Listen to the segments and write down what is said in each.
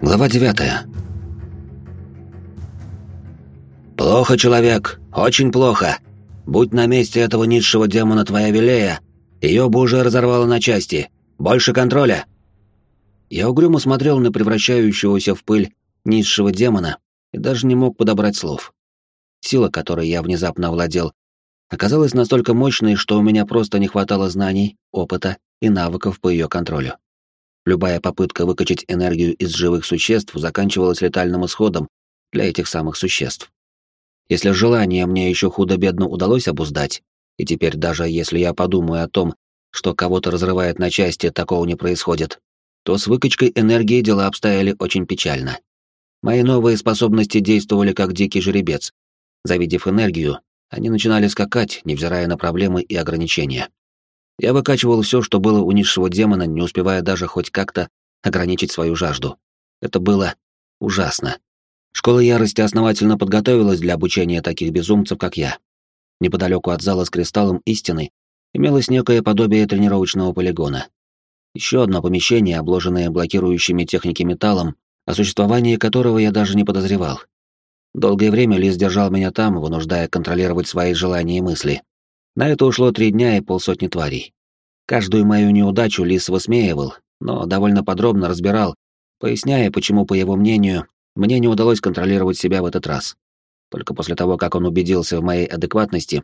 Глава девятая. «Плохо, человек, очень плохо. Будь на месте этого низшего демона твоя Вилея, ее бы уже разорвало на части. Больше контроля!» Я угрюмо смотрел на превращающегося в пыль низшего демона и даже не мог подобрать слов. Сила, которой я внезапно овладел, оказалась настолько мощной, что у меня просто не хватало знаний, опыта и навыков по ее контролю. Любая попытка выкачать энергию из живых существ заканчивалась летальным исходом для этих самых существ. Если желание мне еще худо-бедно удалось обуздать, и теперь даже если я подумаю о том, что кого-то разрывает на части, такого не происходит, то с выкачкой энергии дела обстояли очень печально. Мои новые способности действовали как дикий жеребец. Завидев энергию, они начинали скакать, невзирая на проблемы и ограничения. Я выкачивал все, что было у низшего демона, не успевая даже хоть как-то ограничить свою жажду. Это было ужасно. Школа ярости основательно подготовилась для обучения таких безумцев, как я. Неподалеку от зала с кристаллом истины имелось некое подобие тренировочного полигона. Еще одно помещение, обложенное блокирующими техники металлом, о существовании которого я даже не подозревал. Долгое время Лис держал меня там, вынуждая контролировать свои желания и мысли. На это ушло три дня и полсотни тварей. Каждую мою неудачу Лис высмеивал, но довольно подробно разбирал, поясняя, почему, по его мнению, мне не удалось контролировать себя в этот раз. Только после того, как он убедился в моей адекватности,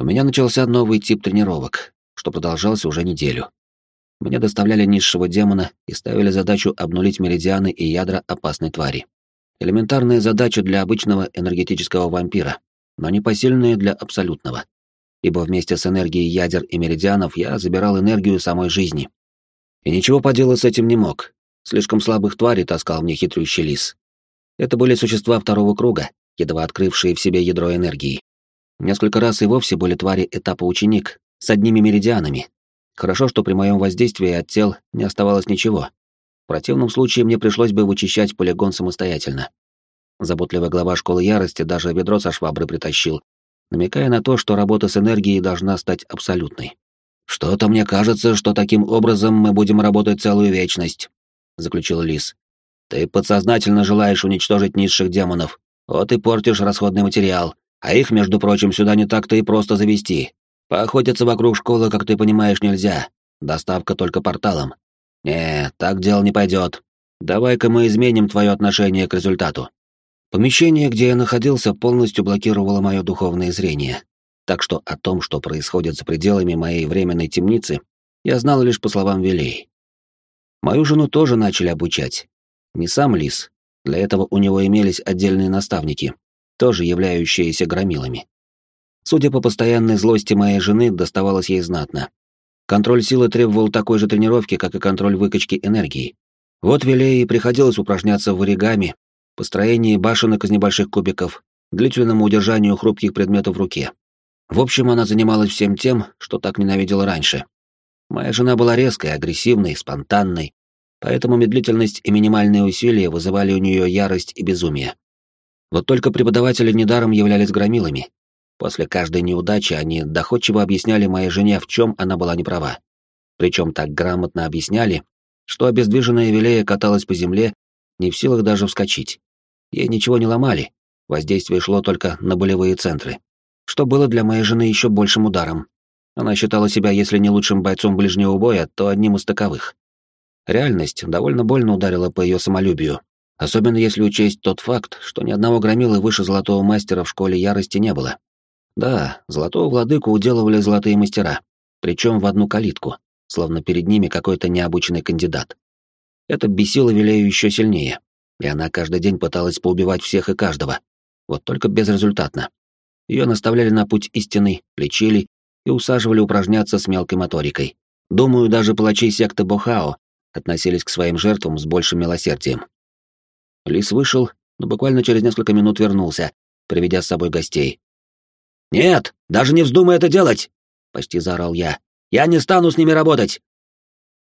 у меня начался новый тип тренировок, что продолжался уже неделю. Мне доставляли низшего демона и ставили задачу обнулить меридианы и ядра опасной твари. Элементарная задача для обычного энергетического вампира, но непосильная для абсолютного ибо вместе с энергией ядер и меридианов я забирал энергию самой жизни. И ничего поделать с этим не мог. Слишком слабых тварей таскал мне хитрющий лис. Это были существа второго круга, едва открывшие в себе ядро энергии. Несколько раз и вовсе были твари этапа ученик, с одними меридианами. Хорошо, что при моем воздействии от тел не оставалось ничего. В противном случае мне пришлось бы вычищать полигон самостоятельно. Заботливый глава школы ярости даже ведро со швабры притащил, намекая на то, что работа с энергией должна стать абсолютной. «Что-то мне кажется, что таким образом мы будем работать целую вечность», — заключил Лис. «Ты подсознательно желаешь уничтожить низших демонов, вот и портишь расходный материал, а их, между прочим, сюда не так-то и просто завести. Поохотиться вокруг школы, как ты понимаешь, нельзя. Доставка только порталом. Не, так дело не пойдет. Давай-ка мы изменим твое отношение к результату. Помещение, где я находился, полностью блокировало мое духовное зрение, так что о том, что происходит за пределами моей временной темницы, я знал лишь по словам Вилей. Мою жену тоже начали обучать. Не сам Лис, для этого у него имелись отдельные наставники, тоже являющиеся громилами. Судя по постоянной злости моей жены, доставалось ей знатно. Контроль силы требовал такой же тренировки, как и контроль выкачки энергии. Вот Вилее приходилось упражняться в оригами, построении башенок из небольших кубиков, длительному удержанию хрупких предметов в руке. В общем, она занималась всем тем, что так ненавидела раньше. Моя жена была резкой, агрессивной, спонтанной, поэтому медлительность и минимальные усилия вызывали у нее ярость и безумие. Вот только преподаватели недаром являлись громилами. После каждой неудачи они доходчиво объясняли моей жене, в чем она была неправа. Причем так грамотно объясняли, что обездвиженная Вилея каталась по земле, не в силах даже вскочить. Ей ничего не ломали, воздействие шло только на болевые центры, что было для моей жены еще большим ударом. Она считала себя, если не лучшим бойцом ближнего боя, то одним из таковых. Реальность довольно больно ударила по ее самолюбию, особенно если учесть тот факт, что ни одного громилы выше золотого мастера в школе ярости не было. Да, золотого владыку уделывали золотые мастера, причем в одну калитку, словно перед ними какой-то необученный кандидат. Это бесило Вилею еще сильнее и она каждый день пыталась поубивать всех и каждого. Вот только безрезультатно. Ее наставляли на путь истины, лечили и усаживали упражняться с мелкой моторикой. Думаю, даже палачи секты Бохао относились к своим жертвам с большим милосердием. Лис вышел, но буквально через несколько минут вернулся, приведя с собой гостей. «Нет, даже не вздумай это делать!» — почти заорал я. «Я не стану с ними работать!»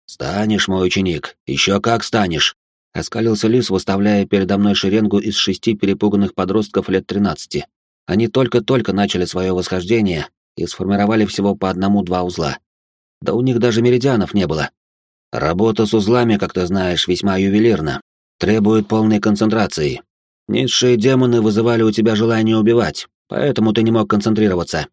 «Станешь, мой ученик, еще как станешь!» Оскалился лис, выставляя передо мной шеренгу из шести перепуганных подростков лет тринадцати. Они только-только начали свое восхождение и сформировали всего по одному-два узла. Да у них даже меридианов не было. Работа с узлами, как ты знаешь, весьма ювелирна. требует полной концентрации. Низшие демоны вызывали у тебя желание убивать, поэтому ты не мог концентрироваться.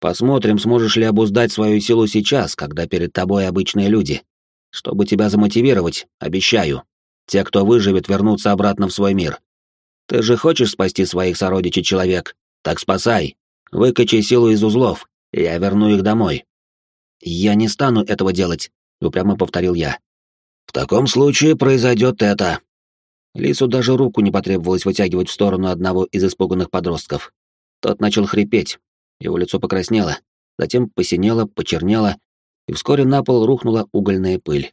Посмотрим, сможешь ли обуздать свою силу сейчас, когда перед тобой обычные люди. Чтобы тебя замотивировать, обещаю, те, кто выживет, вернутся обратно в свой мир. Ты же хочешь спасти своих сородичей, человек? Так спасай. Выкачай силу из узлов, я верну их домой. Я не стану этого делать, упрямо повторил я. В таком случае произойдет это. Лису даже руку не потребовалось вытягивать в сторону одного из испуганных подростков. Тот начал хрипеть, его лицо покраснело, затем посинело, почернело, и вскоре на пол рухнула угольная пыль.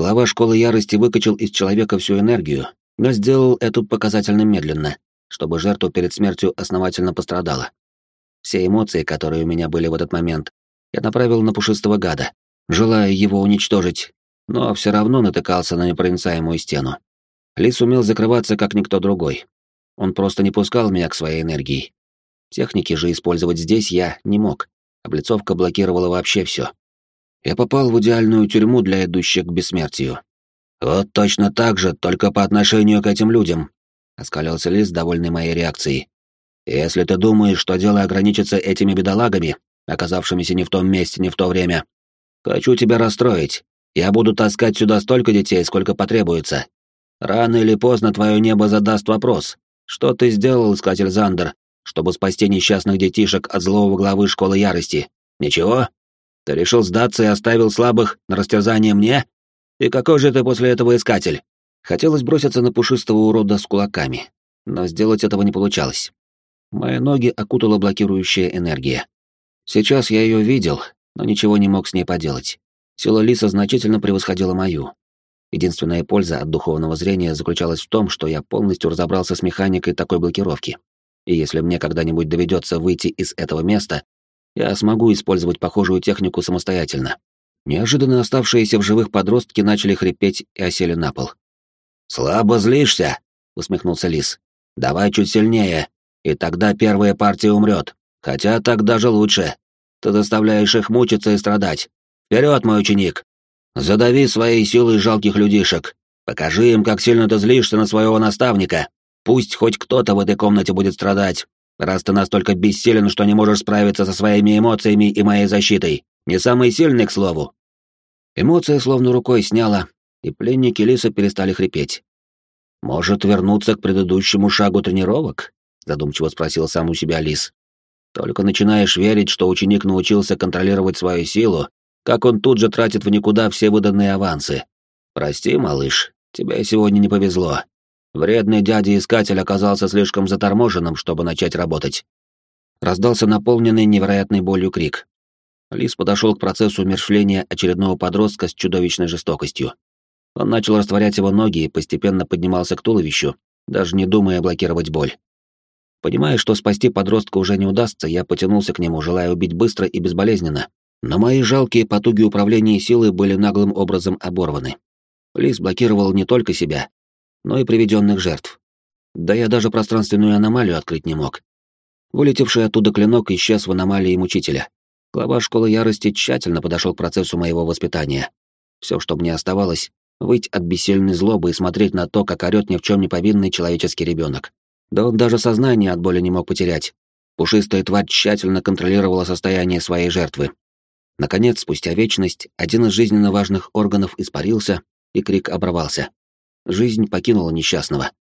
Глава школы ярости выкачал из человека всю энергию, но сделал это показательно медленно, чтобы жертва перед смертью основательно пострадала. Все эмоции, которые у меня были в этот момент, я направил на пушистого гада, желая его уничтожить, но все равно натыкался на непроницаемую стену. Лис умел закрываться, как никто другой. Он просто не пускал меня к своей энергии. Техники же использовать здесь я не мог. Облицовка блокировала вообще все. Я попал в идеальную тюрьму для идущих к бессмертию. Вот точно так же, только по отношению к этим людям, оскалился Лис, довольный моей реакцией. Если ты думаешь, что дело ограничится этими бедолагами, оказавшимися не в том месте, не в то время, хочу тебя расстроить. Я буду таскать сюда столько детей, сколько потребуется. Рано или поздно твое небо задаст вопрос. Что ты сделал, искатель Зандер, чтобы спасти несчастных детишек от злого главы школы ярости? Ничего? Ты решил сдаться и оставил слабых на растерзание мне? И какой же ты после этого искатель? Хотелось броситься на пушистого урода с кулаками, но сделать этого не получалось. Мои ноги окутала блокирующая энергия. Сейчас я ее видел, но ничего не мог с ней поделать. Сила Лиса значительно превосходила мою. Единственная польза от духовного зрения заключалась в том, что я полностью разобрался с механикой такой блокировки. И если мне когда-нибудь доведется выйти из этого места, я смогу использовать похожую технику самостоятельно. Неожиданно оставшиеся в живых подростки начали хрипеть и осели на пол. «Слабо злишься?» — усмехнулся Лис. «Давай чуть сильнее, и тогда первая партия умрет. Хотя так даже лучше. Ты заставляешь их мучиться и страдать. Вперед, мой ученик! Задави своей силой жалких людишек. Покажи им, как сильно ты злишься на своего наставника. Пусть хоть кто-то в этой комнате будет страдать, раз ты настолько бессилен, что не можешь справиться со своими эмоциями и моей защитой. Не самый сильный, к слову». Эмоция словно рукой сняла, и пленники Лиса перестали хрипеть. «Может, вернуться к предыдущему шагу тренировок?» — задумчиво спросил сам у себя Лис. «Только начинаешь верить, что ученик научился контролировать свою силу, как он тут же тратит в никуда все выданные авансы. Прости, малыш, тебе сегодня не повезло. Вредный дядя-искатель оказался слишком заторможенным, чтобы начать работать. Раздался наполненный невероятной болью крик. Лис подошел к процессу умершвления очередного подростка с чудовищной жестокостью. Он начал растворять его ноги и постепенно поднимался к туловищу, даже не думая блокировать боль. Понимая, что спасти подростка уже не удастся, я потянулся к нему, желая убить быстро и безболезненно. Но мои жалкие потуги управления силой были наглым образом оборваны. Лис блокировал не только себя, но и приведенных жертв. Да я даже пространственную аномалию открыть не мог. Вылетевший оттуда клинок исчез в аномалии мучителя. Глава школы ярости тщательно подошел к процессу моего воспитания. Все, что мне оставалось, выть от бессильной злобы и смотреть на то, как орёт ни в чем не повинный человеческий ребенок. Да он даже сознание от боли не мог потерять. Пушистая тварь тщательно контролировала состояние своей жертвы. Наконец, спустя вечность, один из жизненно важных органов испарился, и крик оборвался. Жизнь покинула несчастного.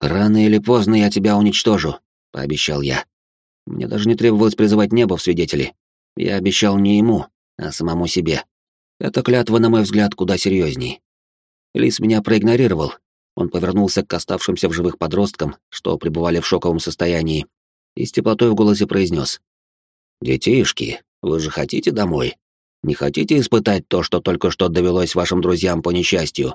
«Рано или поздно я тебя уничтожу», — пообещал я. Мне даже не требовалось призывать небо в свидетели. Я обещал не ему, а самому себе. Эта клятва, на мой взгляд, куда серьезней. Лис меня проигнорировал. Он повернулся к оставшимся в живых подросткам, что пребывали в шоковом состоянии, и с теплотой в голосе произнес. «Детишки, вы же хотите домой? Не хотите испытать то, что только что довелось вашим друзьям по несчастью?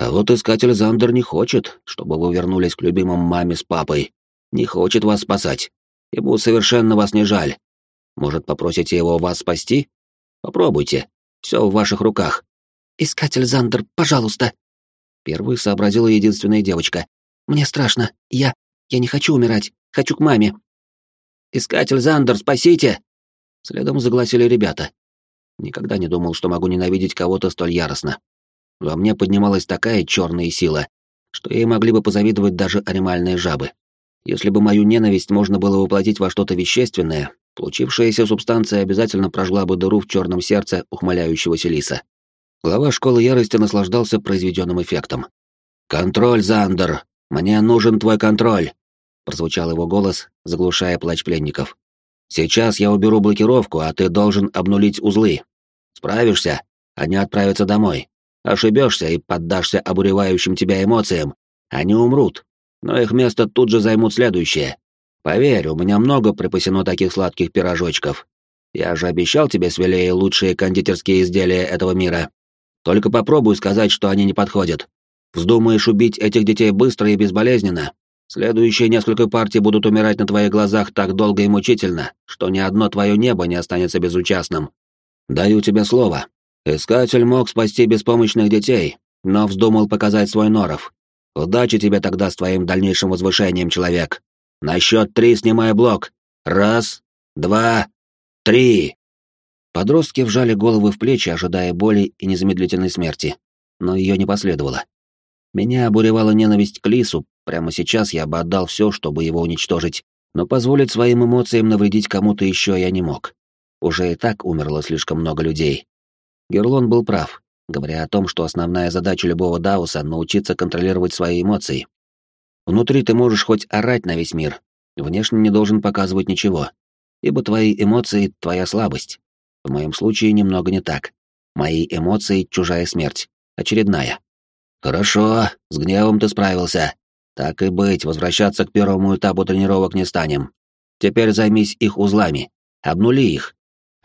А вот искатель Зандер не хочет, чтобы вы вернулись к любимым маме с папой. Не хочет вас спасать. Ему совершенно вас не жаль. Может, попросите его вас спасти? Попробуйте. Все в ваших руках. Искатель Зандер, пожалуйста. Первый сообразила единственная девочка. Мне страшно. Я... я не хочу умирать. Хочу к маме. Искатель Зандер, спасите! Следом загласили ребята. Никогда не думал, что могу ненавидеть кого-то столь яростно. Во мне поднималась такая черная сила, что ей могли бы позавидовать даже анимальные жабы. Если бы мою ненависть можно было воплотить во что-то вещественное, получившаяся субстанция обязательно прожгла бы дыру в черном сердце ухмыляющегося лиса. Глава школы ярости наслаждался произведенным эффектом. «Контроль, Зандер! Мне нужен твой контроль!» Прозвучал его голос, заглушая плач пленников. «Сейчас я уберу блокировку, а ты должен обнулить узлы. Справишься? Они отправятся домой. Ошибешься и поддашься обуревающим тебя эмоциям. Они умрут, но их место тут же займут следующие. Поверь, у меня много припасено таких сладких пирожочков. Я же обещал тебе, Свелее, лучшие кондитерские изделия этого мира. Только попробуй сказать, что они не подходят. Вздумаешь убить этих детей быстро и безболезненно. Следующие несколько партий будут умирать на твоих глазах так долго и мучительно, что ни одно твое небо не останется безучастным. Даю тебе слово. Искатель мог спасти беспомощных детей, но вздумал показать свой норов. Удачи тебе тогда с твоим дальнейшим возвышением, человек. На счет три снимай блок. Раз, два, три. Подростки вжали головы в плечи, ожидая боли и незамедлительной смерти. Но ее не последовало. Меня обуревала ненависть к Лису, прямо сейчас я бы отдал все, чтобы его уничтожить, но позволить своим эмоциям навредить кому-то еще я не мог. Уже и так умерло слишком много людей. Герлон был прав говоря о том, что основная задача любого Дауса — научиться контролировать свои эмоции. Внутри ты можешь хоть орать на весь мир, внешне не должен показывать ничего, ибо твои эмоции — твоя слабость. В моем случае немного не так. Мои эмоции — чужая смерть, очередная. Хорошо, с гневом ты справился. Так и быть, возвращаться к первому этапу тренировок не станем. Теперь займись их узлами, обнули их.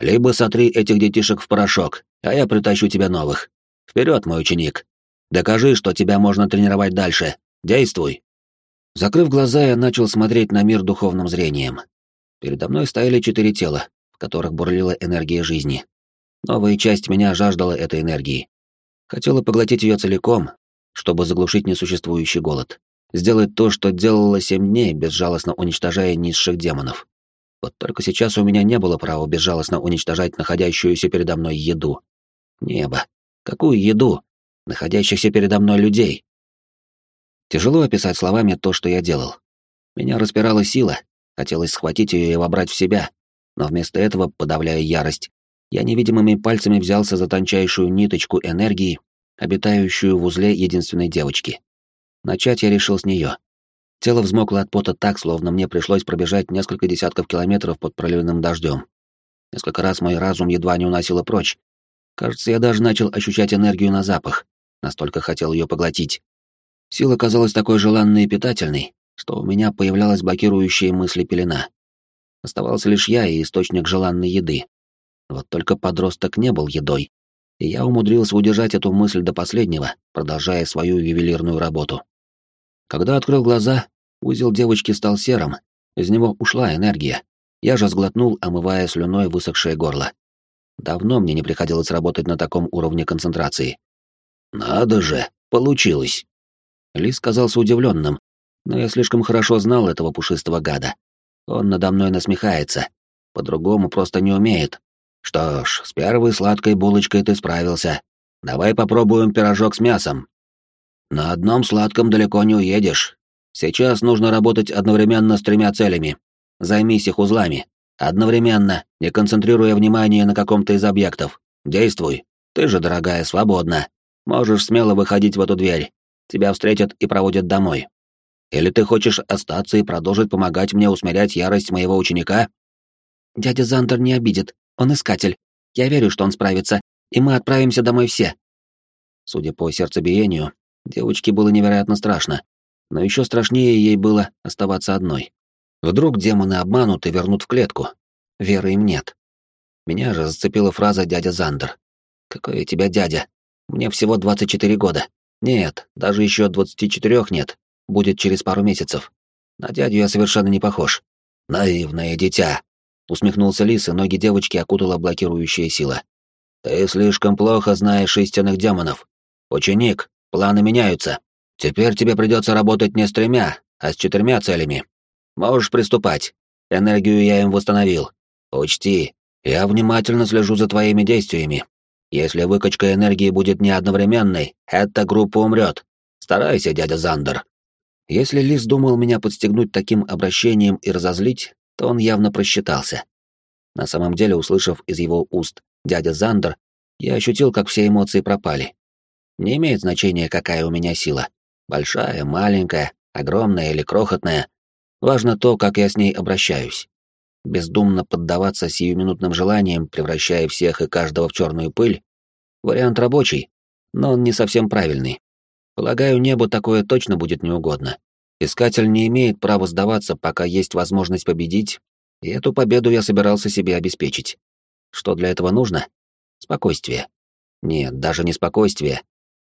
Либо сотри этих детишек в порошок, а я притащу тебе новых. Вперед, мой ученик! Докажи, что тебя можно тренировать дальше. Действуй!» Закрыв глаза, я начал смотреть на мир духовным зрением. Передо мной стояли четыре тела, в которых бурлила энергия жизни. Новая часть меня жаждала этой энергии. Хотела поглотить ее целиком, чтобы заглушить несуществующий голод. Сделать то, что делала семь дней, безжалостно уничтожая низших демонов. Вот только сейчас у меня не было права безжалостно уничтожать находящуюся передо мной еду. Небо. Какую еду? Находящихся передо мной людей. Тяжело описать словами то, что я делал. Меня распирала сила, хотелось схватить ее и вобрать в себя, но вместо этого, подавляя ярость, я невидимыми пальцами взялся за тончайшую ниточку энергии, обитающую в узле единственной девочки. Начать я решил с нее. Тело взмокло от пота так, словно мне пришлось пробежать несколько десятков километров под проливным дождем. Несколько раз мой разум едва не уносило прочь, Кажется, я даже начал ощущать энергию на запах, настолько хотел ее поглотить. Сила казалась такой желанной и питательной, что у меня появлялась блокирующая мысли пелена. Оставался лишь я и источник желанной еды. Вот только подросток не был едой, и я умудрился удержать эту мысль до последнего, продолжая свою ювелирную работу. Когда открыл глаза, узел девочки стал серым, из него ушла энергия. Я же сглотнул, омывая слюной высохшее горло. Давно мне не приходилось работать на таком уровне концентрации. «Надо же, получилось!» Лис казался удивленным, но я слишком хорошо знал этого пушистого гада. Он надо мной насмехается, по-другому просто не умеет. Что ж, с первой сладкой булочкой ты справился. Давай попробуем пирожок с мясом. На одном сладком далеко не уедешь. Сейчас нужно работать одновременно с тремя целями. Займись их узлами. Одновременно, не концентрируя внимание на каком-то из объектов. Действуй. Ты же, дорогая, свободна. Можешь смело выходить в эту дверь. Тебя встретят и проводят домой. Или ты хочешь остаться и продолжить помогать мне усмирять ярость моего ученика? Дядя Зандер не обидит. Он искатель. Я верю, что он справится, и мы отправимся домой все. Судя по сердцебиению, девочке было невероятно страшно, но еще страшнее ей было оставаться одной. Вдруг демоны обманут и вернут в клетку. Веры им нет. Меня же зацепила фраза «дядя Зандер». «Какой у тебя дядя? Мне всего 24 года. Нет, даже еще 24 нет. Будет через пару месяцев. На дядю я совершенно не похож. Наивное дитя!» Усмехнулся Лис, и ноги девочки окутала блокирующая сила. «Ты слишком плохо знаешь истинных демонов. Ученик, планы меняются. Теперь тебе придется работать не с тремя, а с четырьмя целями. Можешь приступать. Энергию я им восстановил. Учти, я внимательно слежу за твоими действиями. Если выкачка энергии будет не одновременной, эта группа умрет. Старайся, дядя Зандер. Если Лис думал меня подстегнуть таким обращением и разозлить, то он явно просчитался. На самом деле, услышав из его уст «дядя Зандер», я ощутил, как все эмоции пропали. Не имеет значения, какая у меня сила. Большая, маленькая, огромная или крохотная. Важно то, как я с ней обращаюсь. Бездумно поддаваться сиюминутным желаниям, превращая всех и каждого в черную пыль. Вариант рабочий, но он не совсем правильный. Полагаю, небу такое точно будет неугодно. Искатель не имеет права сдаваться, пока есть возможность победить, и эту победу я собирался себе обеспечить. Что для этого нужно? Спокойствие. Нет, даже не спокойствие.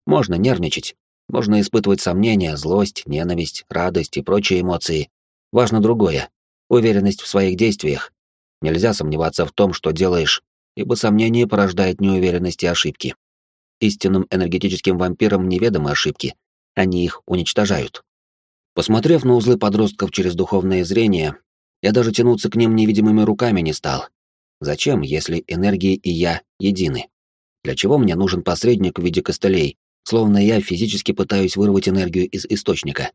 Можно нервничать, можно испытывать сомнения, злость, ненависть, радость и прочие эмоции. Важно другое — уверенность в своих действиях. Нельзя сомневаться в том, что делаешь, ибо сомнение порождает неуверенность и ошибки. Истинным энергетическим вампирам неведомы ошибки, они их уничтожают. Посмотрев на узлы подростков через духовное зрение, я даже тянуться к ним невидимыми руками не стал. Зачем, если энергии и я едины? Для чего мне нужен посредник в виде костылей, словно я физически пытаюсь вырвать энергию из источника.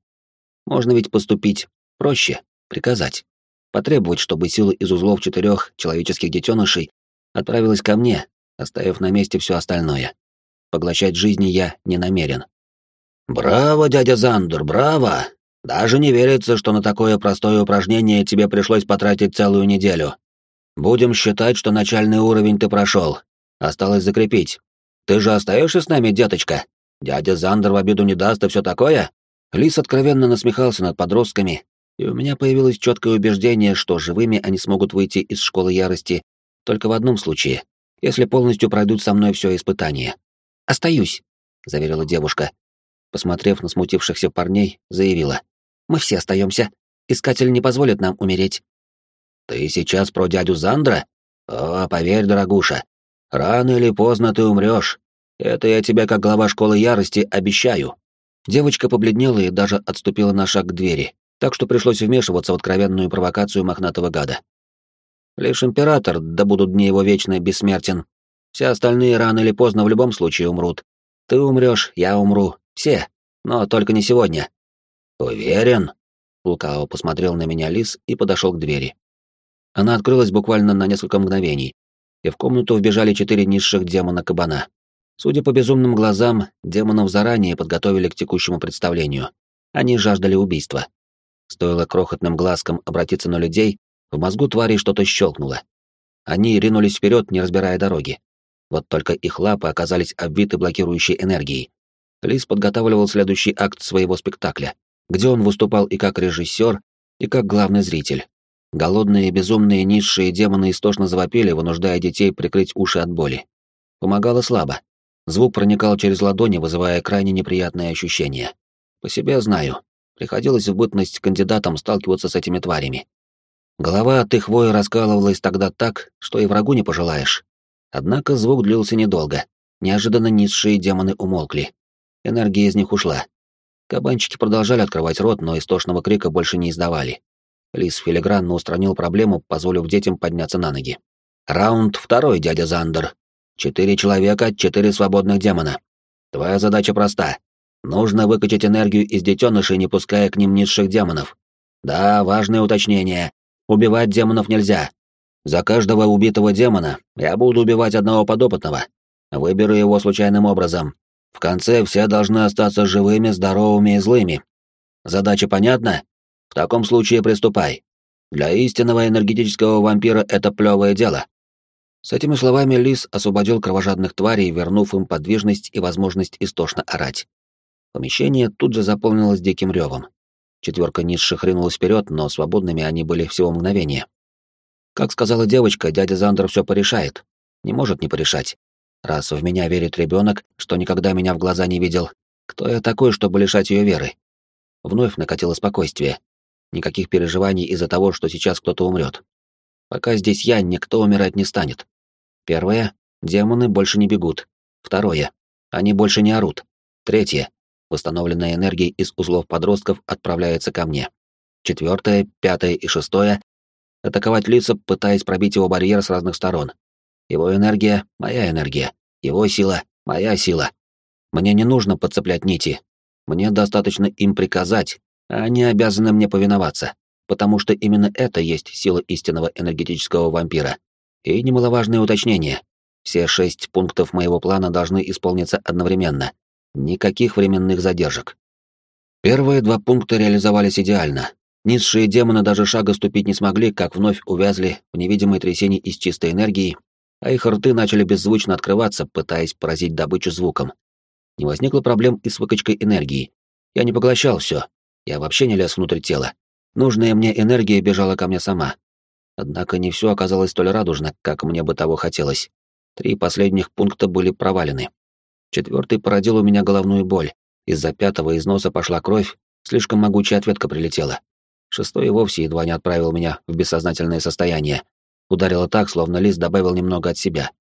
Можно ведь поступить проще, приказать. Потребовать, чтобы сила из узлов четырех человеческих детенышей отправилась ко мне, оставив на месте все остальное. Поглощать жизни я не намерен. «Браво, дядя Зандер, браво! Даже не верится, что на такое простое упражнение тебе пришлось потратить целую неделю. Будем считать, что начальный уровень ты прошел. Осталось закрепить. Ты же остаешься с нами, деточка?» Дядя Зандер в обиду не даст и все такое? Лис откровенно насмехался над подростками, и у меня появилось четкое убеждение, что живыми они смогут выйти из школы ярости только в одном случае, если полностью пройдут со мной все испытание. «Остаюсь», — заверила девушка. Посмотрев на смутившихся парней, заявила. «Мы все остаемся. Искатель не позволит нам умереть». «Ты сейчас про дядю Зандра? О, поверь, дорогуша, рано или поздно ты умрешь, это я тебе, как глава школы ярости, обещаю. Девочка побледнела и даже отступила на шаг к двери, так что пришлось вмешиваться в откровенную провокацию мохнатого гада. Лишь император, да будут дни его вечно бессмертен. Все остальные рано или поздно в любом случае умрут. Ты умрешь, я умру, все, но только не сегодня. Уверен? Лукао посмотрел на меня лис и подошел к двери. Она открылась буквально на несколько мгновений, и в комнату вбежали четыре низших демона кабана. Судя по безумным глазам, демонов заранее подготовили к текущему представлению. Они жаждали убийства. Стоило крохотным глазкам обратиться на людей, в мозгу твари что-то щелкнуло. Они ринулись вперед, не разбирая дороги. Вот только их лапы оказались обвиты блокирующей энергией. Лис подготавливал следующий акт своего спектакля, где он выступал и как режиссер, и как главный зритель. Голодные, безумные, низшие демоны истошно завопили, вынуждая детей прикрыть уши от боли. Помогало слабо. Звук проникал через ладони, вызывая крайне неприятные ощущения. По себе знаю. Приходилось в бытность кандидатам сталкиваться с этими тварями. Голова от их воя раскалывалась тогда так, что и врагу не пожелаешь. Однако звук длился недолго. Неожиданно низшие демоны умолкли. Энергия из них ушла. Кабанчики продолжали открывать рот, но истошного крика больше не издавали. Лис филигранно устранил проблему, позволив детям подняться на ноги. «Раунд второй, дядя Зандер», Четыре человека, четыре свободных демона. Твоя задача проста. Нужно выкачать энергию из детенышей, не пуская к ним низших демонов. Да, важное уточнение. Убивать демонов нельзя. За каждого убитого демона я буду убивать одного подопытного. Выберу его случайным образом. В конце все должны остаться живыми, здоровыми и злыми. Задача понятна? В таком случае приступай. Для истинного энергетического вампира это плевое дело. С этими словами лис освободил кровожадных тварей, вернув им подвижность и возможность истошно орать. Помещение тут же заполнилось диким ревом. Четверка низших ринулась вперед, но свободными они были всего мгновение. Как сказала девочка, дядя Зандер все порешает. Не может не порешать. Раз в меня верит ребенок, что никогда меня в глаза не видел, кто я такой, чтобы лишать ее веры? Вновь накатило спокойствие. Никаких переживаний из-за того, что сейчас кто-то умрет. Пока здесь я, никто умирать не станет. Первое — демоны больше не бегут. Второе — они больше не орут. Третье — восстановленная энергия из узлов подростков отправляется ко мне. Четвертое, пятое и шестое — атаковать лица, пытаясь пробить его барьер с разных сторон. Его энергия — моя энергия, его сила — моя сила. Мне не нужно подцеплять нити. Мне достаточно им приказать, а они обязаны мне повиноваться, потому что именно это есть сила истинного энергетического вампира. И немаловажное уточнение. Все шесть пунктов моего плана должны исполниться одновременно. Никаких временных задержек. Первые два пункта реализовались идеально. Низшие демоны даже шага ступить не смогли, как вновь увязли в невидимой трясине из чистой энергии, а их рты начали беззвучно открываться, пытаясь поразить добычу звуком. Не возникло проблем и с выкачкой энергии. Я не поглощал все. Я вообще не лез внутрь тела. Нужная мне энергия бежала ко мне сама. Однако не все оказалось столь радужно, как мне бы того хотелось. Три последних пункта были провалены. Четвертый породил у меня головную боль. Из-за пятого из носа пошла кровь, слишком могучая ответка прилетела. Шестой вовсе едва не отправил меня в бессознательное состояние. Ударило так, словно лист добавил немного от себя.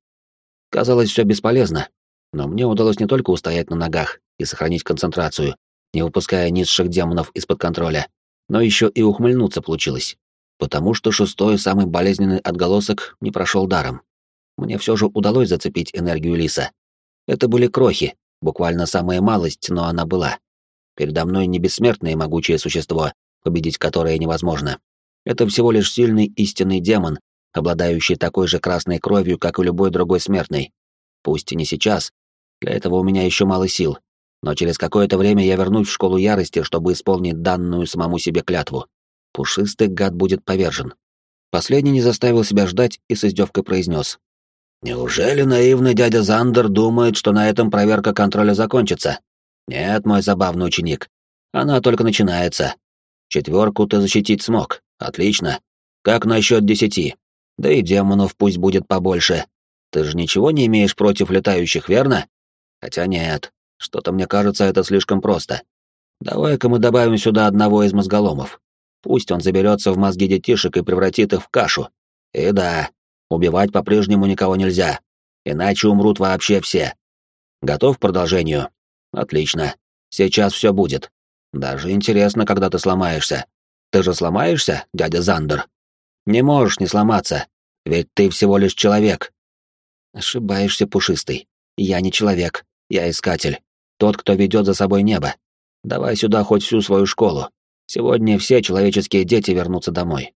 Казалось, все бесполезно, но мне удалось не только устоять на ногах и сохранить концентрацию, не выпуская низших демонов из-под контроля, но еще и ухмыльнуться получилось потому что шестой, самый болезненный отголосок, не прошел даром. Мне все же удалось зацепить энергию лиса. Это были крохи, буквально самая малость, но она была. Передо мной не бессмертное могучее существо, победить которое невозможно. Это всего лишь сильный истинный демон, обладающий такой же красной кровью, как и любой другой смертный. Пусть и не сейчас, для этого у меня еще мало сил, но через какое-то время я вернусь в школу ярости, чтобы исполнить данную самому себе клятву пушистый гад будет повержен. Последний не заставил себя ждать и с издевкой произнес. «Неужели наивный дядя Зандер думает, что на этом проверка контроля закончится? Нет, мой забавный ученик. Она только начинается. Четверку ты защитить смог. Отлично. Как насчет десяти? Да и демонов пусть будет побольше. Ты же ничего не имеешь против летающих, верно? Хотя нет, что-то мне кажется, это слишком просто. Давай-ка мы добавим сюда одного из мозголомов. Пусть он заберется в мозги детишек и превратит их в кашу. И да, убивать по-прежнему никого нельзя, иначе умрут вообще все. Готов к продолжению? Отлично. Сейчас все будет. Даже интересно, когда ты сломаешься. Ты же сломаешься, дядя Зандер? Не можешь не сломаться, ведь ты всего лишь человек. Ошибаешься, пушистый. Я не человек, я искатель. Тот, кто ведет за собой небо. Давай сюда хоть всю свою школу. Сегодня все человеческие дети вернутся домой.